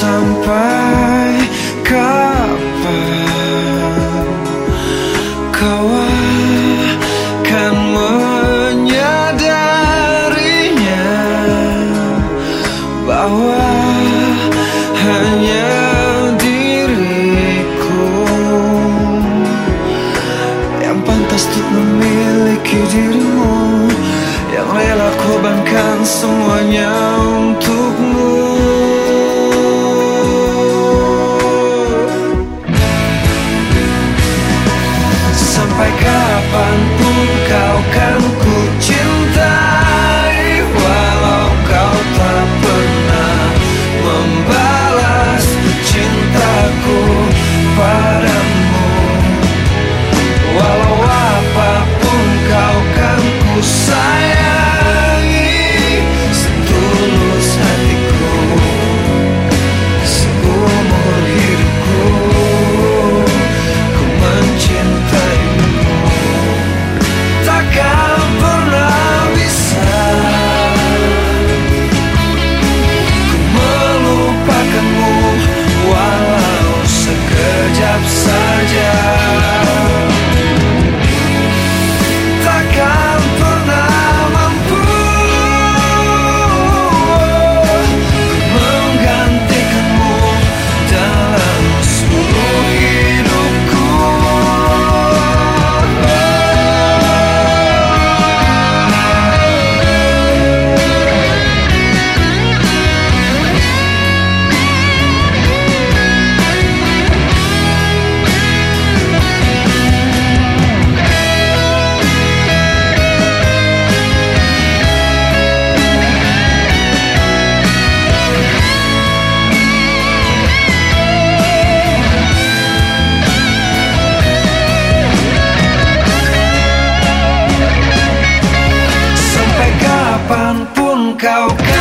sampai Sampai kapan pun kau kan ku cintai go, go.